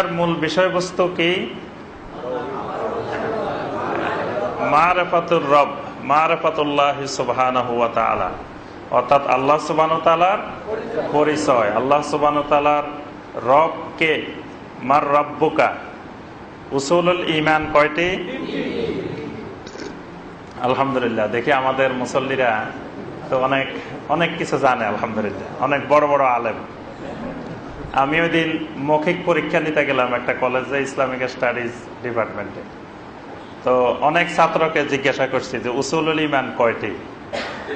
এটার মূল বিষয়বস্তু কি? রব অর্থাৎ আল্লাহ সুবান পরিচয়। আল্লাহ সুবান রব কে? মার রব্বুকা। ইমান কয়টি? আলহামদুলিল্লাহ, দেখি আমাদের মুসল্লিরা তো অনেক অনেক কিছু জানে, আলহামদুলিল্লাহ। অনেক বড় বড় আলেম। আমি ওই দিন মৌখিক পরীক্ষা নিতে গেলাম একটা কলেজে ইসলামিক স্টাডিজ ডিপার্টমেন্টে তো অনেক ছাত্রকে জিজ্ঞাসা করছি যে, উসুলুল ইমান কয়টি?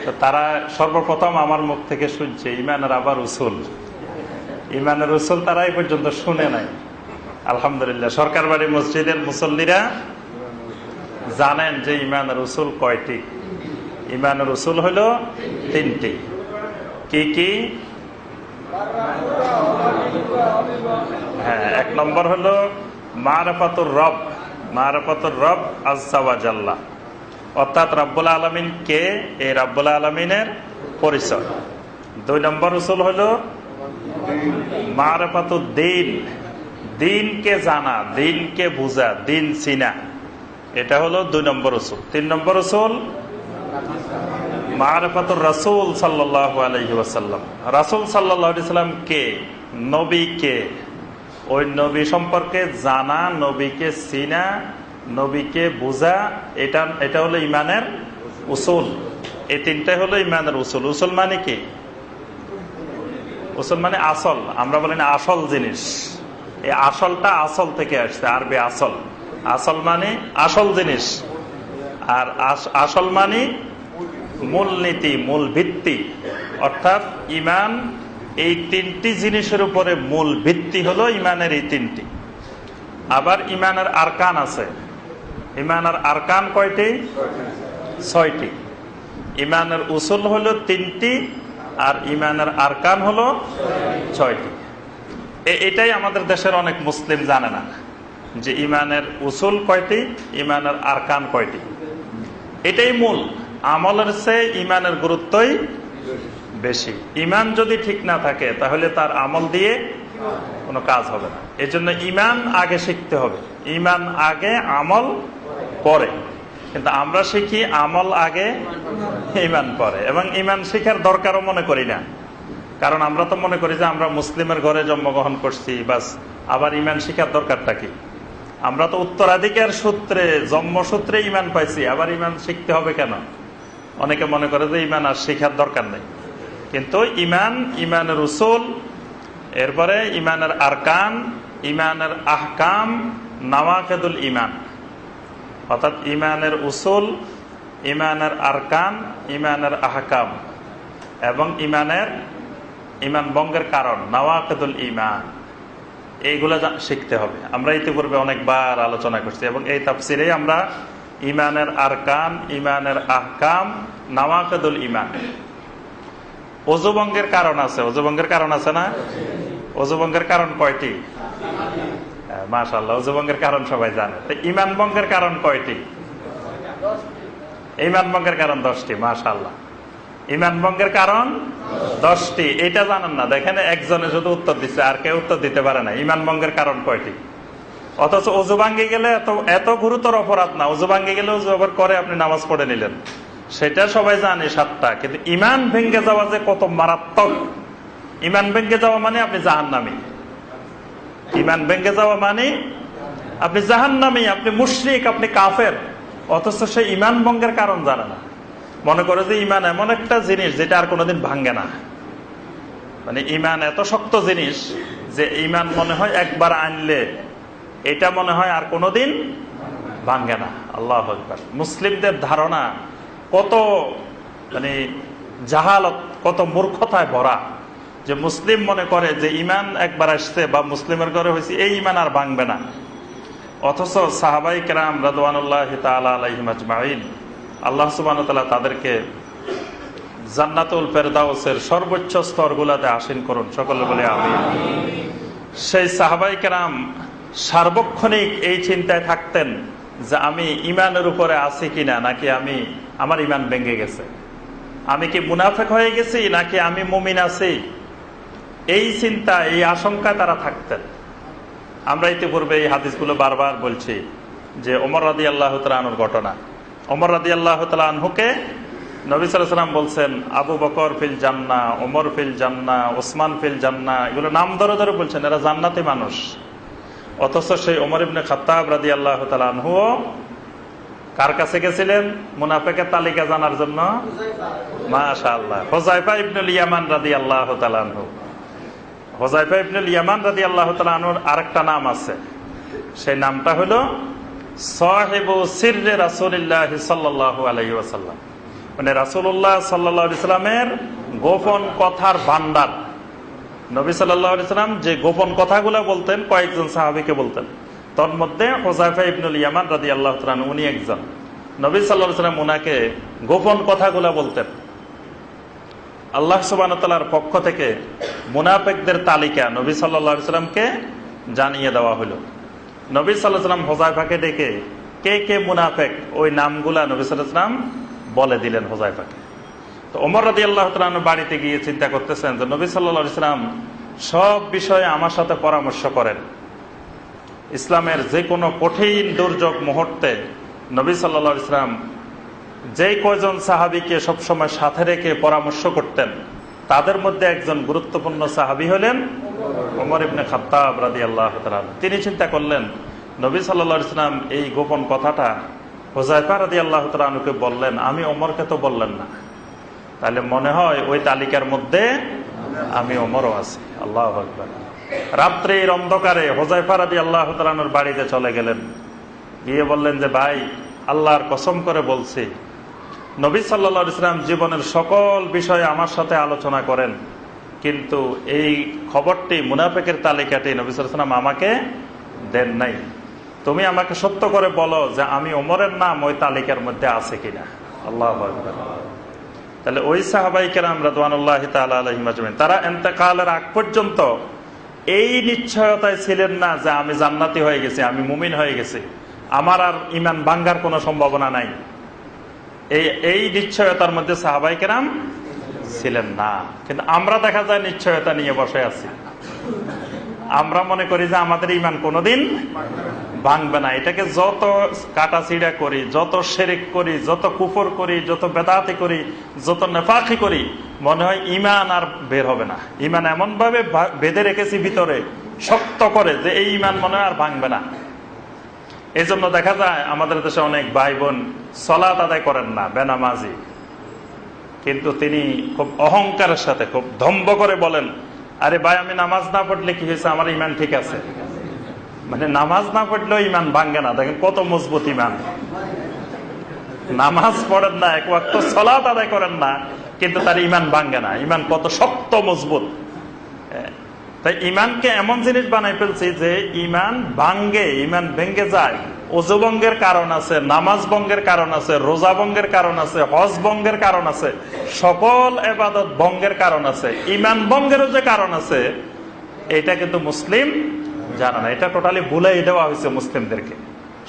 তো তারা সর্বপ্রথম আমার মুখ থেকে শুনছে ইমানের আবার উসুল। ইমানের উসুল তারা এই পর্যন্ত শুনে নাই। আলহামদুলিল্লাহ সরকার বাড়ি মসজিদের মুসল্লিরা জানেন যে ইমানের উসুল কয়টি। ইমানের উসুল হইল তিনটি। কি কি? হ্যাঁ এক নম্বর হলো মারফাতুর রব মারফাতুর রব আজাল্লাহ অর্থাৎ রাব্বুল আলমিন কে? এই রাব্বুল আলমিনের পরিচয়। দুই নম্বর উসুল হলো মারফাতুর দিন। দিনকে জানা দিনকে বুঝা, দিন চিনা। এটা হলো দুই নম্বর উসুল। তিন নম্বর উসুল, মারফাতুর রাসুল সাল্লাহ আলহি ওয়াসাল্লাম। রাসুল সাল্লাম কে? নবী কে ওই নবী সম্পর্কে জানা, নবীকে চিনা, নবীকে বুঝা, এটা এটা হলো ইমানের উসুল। এই তিনটাই হলো ইমানের উসুল। উসুল মানে কি? উসুল মানে আসল। আমরা বলি না আসল জিনিস। এই আসলটা আসল থেকে আসছে, আরবি আসল। আসল মানে আসল জিনিস। আর আসল মানে মূলনীতি, মূল ভিত্তি। অর্থাৎ ইমান এই তিনটি জিনিসের উপরে মূল ভিত্তি হলো ইমানের এই তিনটি। আবার ইমানের আরকান আছে। ইমানের আরকান কয়টি? ছয়টি। ইমানের উসুল হলো তিনটি আর ইমানের আরকান হলো ছয়টি। এটাই আমাদের দেশের অনেক মুসলিম জানে না যে ইমানের উসুল কয়টি, ইমানের আরকান কয়টি। এটাই মূল। আমলের চেয়ে ইমানের গুরুত্বই বেশি। ইমান যদি ঠিক না থাকে, তাহলে তার আমল দিয়ে কোনো কাজ হবে না। এই জন্য ইমান আগে শিখতে হবে। ইমান আগে আমল পরে কিন্তু আমরা শিখি আমল আগে ইমান পরে এবং ইমান শিখার দরকারও মনে করি না। কারণ আমরা তো মনে করি যে আমরা মুসলিমের ঘরে জন্মগ্রহণ করছি, বাস আবার ইমান শিখার দরকারটা কি? আমরা তো উত্তরাধিকার সূত্রে জন্মসূত্রে ইমান পাইছি, আবার ইমান শিখতে হবে কেন? অনেকে মনে করে যে ইমান আর শিখার দরকার নেই। কিন্তু ইমান ইমানের উসুল, এরপরে ইমানের আরকান ইমানের আহকাম, নওয়াকেদুল ইমান। অর্থাৎ ইমানের উসুল ইমানের আরকান ইমানের আহকাম এবং ইমানের ইমান বঙ্গের কারণ, নওয়াকেদুল ইমান। এইগুলো শিখতে হবে। আমরা ইতিপূর্বে অনেকবার আলোচনা করছি এবং এই তাফসিরে আমরা ইমানের আরকান ইমানের আহকাম, নওয়াকেদুল ইমান। অজুবঙ্গের কারণ আছে, অজুবঙ্গের কারণ আছে না? অজুবঙ্গের কারণ কয়টি? মাশাল্লাহ অজুবঙ্গের কারণ সবাই জানে। তো ইমান বঙ্গের কারণ কয়টি? ইমান বঙ্গের কারণ দশটি মাশাল্লাহ ইমান বঙ্গের কারণ দশটি, এটা জানেন না। দেখেন, একজনে শুধু উত্তর দিচ্ছে আর কেউ উত্তর দিতে পারে না। ইমান বঙ্গের কারণ কয়টি? অথচ অজু ভাঙ্গে গেলে এত এত গুরুতর অপরাধ না। অজু ভাঙ্গে গেলে অজু করে আপনি নামাজ পড়ে নিলেন। সেটা সবাই জানে সাতটা, কিন্তু ইমান ভেঙ্গে যাওয়া যে কত মারাত্মক। ইমান ভেঙ্গে যাওয়া মানে আপনি জাহান নামি ইমান ভেঙ্গে যাওয়া মানে আপনি জাহান নামি আপনি মুশ্রিক, আপনি কাফের। অথচ সে ইমান ভঙ্গের কারণ জানে না। মনে করে যে ইমান এমন একটা জিনিস যেটা আর কোনোদিন ভাঙ্গে না। মানে ইমান এত শক্ত জিনিস যে ইমান মনে হয় একবার আনলে এটা মনে হয় আর কোনোদিন ভাঙ্গে না। আল্লাহ মুসলিমদের ধারণা কত মানে জাহালত, কত মূর্খতায় ভরা। যে মুসলিম মনে করে যে ইমান একবার আসছে বা মুসলিমের ঘরে হয়েছে, এই ইমান আর ভাঙবে না। অথচ সাহাবাই কেরাম রাদওয়ানুল্লাহ আল্লাহ সুবান তাদেরকে জান্নাতুল ফেরদাউসের সর্বোচ্চ স্তরগুলাতে আসীন করুন, সকলে বলে আমি সেই সাহাবাই কেরাম সার্বক্ষণিক এই চিন্তায় থাকতেন যে আমি ইমানের উপরে আছি কিনা, নাকি আমি, আমার ইমান ভেঙে গেছে? আমি কি মুনাফেক হয়ে গেছি, নাকি আমি মুমিন আছি? এই চিন্তা, এই আশঙ্কা তারা থাকতেন। আমরা ইতিপূর্বে এই হাদিসগুলো বারবার বলছি যে ওমর রাদি আল্লাহ তালুর ঘটনা। ওমর রাদি আল্লাহ তালহুকে নবী সাল্লাম বলছেন, আবু বকর ফিল জান্না ওমর ফিল জান্না ওসমান ফিল জান্না এগুলো নাম ধরে ধরে বলছেন, এরা জান্নাতি মানুষ। অথচ সেই ওমর ইবনে খাত্তাব রাদি আল্লাহ তালহুও কার কাছে গেছিলেন? মুনাফেকের তালিকা জানার জন্য? মাশা আল্লাহ হোজাইফা ইবনুল ইয়ামান রাদি আল্লাহ তালানহু হোজাইফা ইবনুল ইয়ামান রাদি আল্লাহ তালানহুর আরেকটা নাম আছে। সেই নামটা হলো সাহেবু সিররে রাসুলিল্লাহ সাল্লাহ আলহি ওয়াসাল্লাম। মানে রাসুল্লাহ সাল্লাহ ইসলামের গোপন কথার ভান্ডার নবী সাল্লাম যে গোপন কথাগুলো বলতেন, কয়েকজন সাহাবিকে বলতেন। তন্মধ্যে হোজাইফা ইবনুল ইয়ামান রাদি আল্লাহ উনি একজন। নবী সাল্লাহ সাল্লাম উনাকে গোপন কথাগুলো বলতেন। আল্লাহ সুবানতালার পক্ষ থেকে মুনাফেকদের তালিকা নবী সাল্লা সাল্লামকে জানিয়ে দেওয়া হলো। নবী সাল্লাহ সাল্লাম হোজাইফাকে ডেকে কে কে মুনাফেক, ওই নামগুলা নবী সাল্লাহ সাল্লাম বলে দিলেন হোজাইফাকে তো ওমর রাদি আল্লাহ বাড়িতে গিয়ে চিন্তা করতেছেন যে নবী সাল্লা ইসলাম সব বিষয়ে আমার সাথে পরামর্শ করেন। ইসলামের যে কোনো কঠিন দুর্যোগ মুহূর্তে নবী সাল্লা ইসলাম যে কয়জন সাহাবিকে সবসময় সাথে রেখে পরামর্শ করতেন, তাদের মধ্যে একজন গুরুত্বপূর্ণ সাহাবি হলেন ওমর ইবনে খাত্তাব রাদি আল্লাহ তিনি চিন্তা করলেন, নবী সাল্লা ইসলাম এই গোপন কথাটা হোজাইফা রাদি আল্লাহ তালুকে বললেন, আমি ওমরকে তো বললেন না। তাহলে মনে হয় ওই তালিকার মধ্যে আমি ওমরও আছি। আল্লাহ আকবর। রাত্রির অন্ধকারে হোজাইফা রাদি আল্লাহ বাড়িতে চলে গেলেন। গিয়ে বললেন যে, ভাই, আল্লাহর কসম করে বলছি, নবী সাল্লা ইসলাম জীবনের সকল বিষয়ে আমার সাথে আলোচনা করেন। কিন্তু এই খবরটি মুনাফেকের তালিকাটি নবী সাল্লাম আমাকে দেন নাই। তুমি আমাকে সত্য করে বলো যে, আমি ওমরের নাম ওই তালিকার মধ্যে আছে কিনা। আল্লাহ তাহলে ওই সাহাবাই কেরাম রাদওয়ানুল্লাহ তালিমাজমিন তারা এতেকালের আগ পর্যন্ত এই নিশ্চয়তায় ছিলেন না যে আমি জান্নাতি হয়ে গেছি, আমি মুমিন হয়ে গেছি। আমার আর ইমান ভাঙ্গার কোনো সম্ভাবনা নাই। এই এই নিশ্চয়তার মধ্যে সাহাবাই কেরাম ছিলেন না। কিন্তু আমরা দেখা যায় নিশ্চয়তা নিয়ে বসে আছি। আমরা মনে করি যে আমাদের ইমান কোনোদিন ভাঙবে না। এটাকে যত কাটা চিড়া করি, যত সেরেক করি, যত কুফর করি, যত বেদাতি করি, যত নেফাকি করি, মনে হয় ইমান আর বের হবে না। ইমান এমন ভাবে বেঁধে রেখেছি ভিতরে, শক্ত করে, যে এই ইমান মনে হয় আর ভাঙবে না। এই জন্য দেখা যায়, আমাদের দেশে অনেক ভাই বোন সলাত আদায় করেন না, বেনামাজি। কিন্তু তিনি খুব অহংকারের সাথে, খুব ধম্ব করে বলেন, আরে ভাই, আমি নামাজ না পড়লে কি হয়েছে? আমার ইমান ঠিক আছে। মানে নামাজ না পড়লেও ইমান ভাঙ্গে না। দেখেন কত মজবুত ইমান। নামাজ পড়েন না, এক ওয়াক্ত সলাত আদায় করেন না, কিন্তু তার ইমান ভাঙ্গে না। ইমান কত শক্ত, মজবুত। তাই ইমানকে এমন জিনিস বানাই ফেলছি যে ইমান ভাঙ্গে, ইমান ভেঙ্গে যায়। অজু বঙ্গের কারণ আছে, নামাজ বঙ্গের কারণ আছে, রোজা বঙ্গের কারণ আছে, হজ বঙ্গের কারণ আছে, সকল এবাদত বঙ্গের কারণ আছে, ইমান বঙ্গেরও যে কারণ আছে, এটা কিন্তু মুসলিম জানা না এটা টোটালি ভুলাই দেওয়া হয়েছে মুসলিমদেরকে।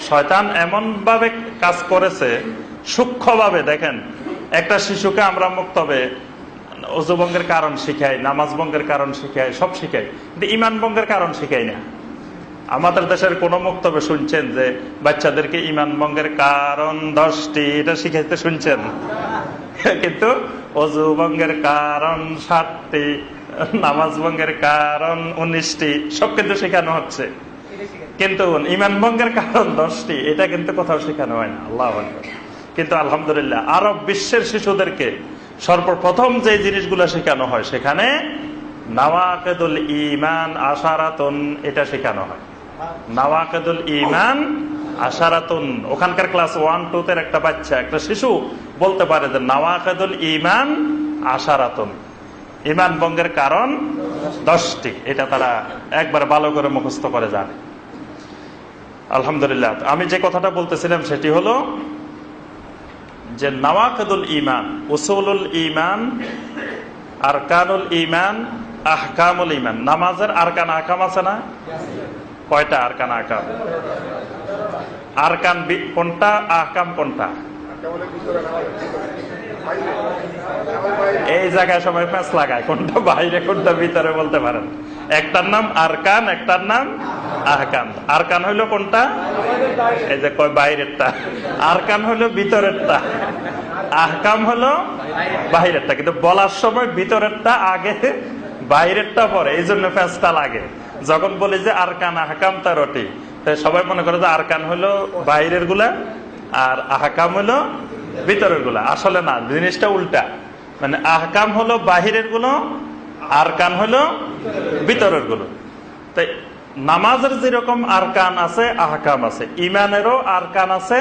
শয়তান এমন ভাবে কাজ করেছে, সূক্ষ্মভাবে, দেখেন, একটা শিশুকে আমরা মুক্তবে অজুবঙ্গের কারণ শিখাই, নামাজ বঙ্গের কারণ শিখাই, সব শিখাই, কিন্তু ইমান বঙ্গের কারণ শিখাই না। আমাদের দেশের কোন বক্তব্য শুনছেন যে বাচ্চাদেরকে ইমান বঙ্গের কারণ দশটি, এটা শিখাইতে শুনছেন? কিন্তু অজু বঙ্গের কারণ ষাটটি নামাজ ভঙ্গের কারণ উনিশটি সব কিন্তু শেখানো হচ্ছে। কিন্তু ইমান ভঙ্গের কারণ দশটি এটা কিন্তু কোথাও শেখানো হয় না আল্লাহ কিন্তু আলহামদুলিল্লাহ আরব বিশ্বের শিশুদেরকে সর্বপ্রথম যে জিনিসগুলো শেখানো হয় সেখানে নওয়াকেদুল ইমান আশারাতন এটা শেখানো হয়। নওয়াকেদুল ইমান আশারাতুন ওখানকার ক্লাস ওয়ান টু তে একটা বাচ্চা একটা শিশু বলতে পারে যে নওয়াকেদুল ইমান আশারাতুন। ইমান বঙ্গের কারণ দশটি। এটা তারা একবার ভালো করে মুখস্থ করে জানে। আলহামদুলিল্লাহ। আমি যে কথাটা বলতেছিলাম সেটি হলো যে নওয়াকেদুল ইমান উসুলুল ইমান আর আরকানুল ইমান আহকামুল ইমান নামাজের আরকান আহকাম আছে না? কয়টা আরকান আহকাম? আরকান কোনটা, আহকাম কোনটা? এই জায়গায় সবাই প্যাঁচ লাগায়, কোনটা বাইরে, কোনটা ভিতরে বলতে পারেন। একটার নাম আরকান, একটার নাম আহকান। আরকান হইল কোনটা? এই যে কয়, বাইরেরটা। আরকান হইল ভিতরেরটা। আহকাম হলো বাইরেরটা। কিন্তু বলার সময় ভিতরেরটা আগে, বাইরেরটা পরে। এই জন্য প্যাঁচটা লাগে। যখন বলি যে আরকান, আহকাম তার রটি। সবাই মনে করে যে আরকান হলো বাইরেরগুলা আর আহকাম হলো ভিতরেরগুলা। আসলে না, জিনিসটা উল্টা। মানে আহকাম হলো বাহিরেরগুলো, আরকান হলো ভিতরেরগুলো। তাই নামাজের যেরকম আরকান আছে, আহকাম আছে। ইমানেরও আরকান আছে,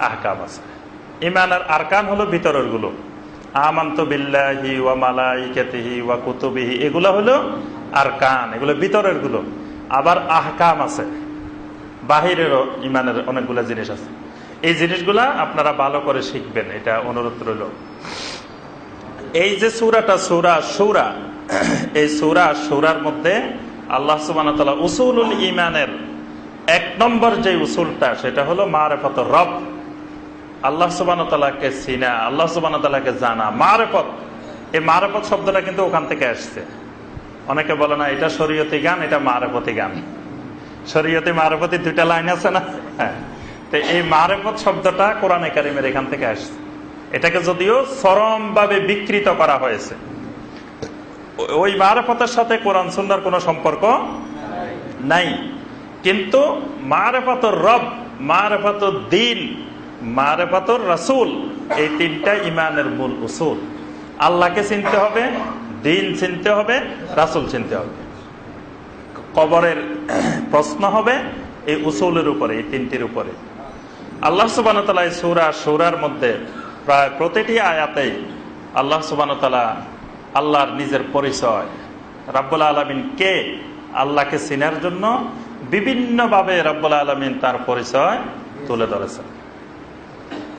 আহকাম আছে। ইমানের আরকান হলো ভিতরেরগুলো। বিল্লাহি ওয়া ওয়া কুতুবিহি আবার আহকাম আছে। বাহিরেরও ইমানের অনেকগুলো জিনিস আছে। এই জিনিসগুলা আপনারা ভালো করে শিখবেন, এটা অনুরোধ রইল। এই যে সুরাটা, সুরা সুরা, এই সুরা, সুরার মধ্যে আল্লাহ সুবান উসুলুল ইমানের এক নম্বর যে উসুলটা, সেটা হলো মারেফত রব। আল্লাহ সুবান তালাকে সিনা আল্লাহ সুবান তালাকে জানা। মারেফত, এই মারেফত শব্দটা কিন্তু ওখান থেকে আসছে। অনেকে বলে না, এটা শরীয়তি গান, এটা মারেফতি গান। শরীয়তে মারেফতি দুইটা লাইন আছে না? হ্যাঁ। তো এই মারেফত শব্দটা কোরআন একাডেমির এখান থেকে আসছে। এটাকে যদিও চরম ভাবে বিকৃত করা হয়েছে। ওই মারেফতের সাথে কোরআন সুন্দর কোনো সম্পর্ক নাই। কিন্তু মারেফাতর রব, মারেফাতর দিন, মারেফাতর রাসুল, এই তিনটা ইমানের মূল উসুল। আল্লাহকে চিনতে হবে, দিন চিনতে হবে, রাসুল চিনতে হবে। কবরের প্রশ্ন হবে, এই উসুলের উপরে, এই তিনটির উপরে। আল্লাহ সুবান সৌরা সৌরার মধ্যে প্রায় প্রতিটি আয়াতেই আল্লাহ সুবান আল্লাহর নিজের পরিচয়। রাব্বুল আলমিন কে? আল্লাহকে চিনার জন্য বিভিন্নভাবে রাব্বুল আলমিন তার পরিচয় তুলে ধরেছেন।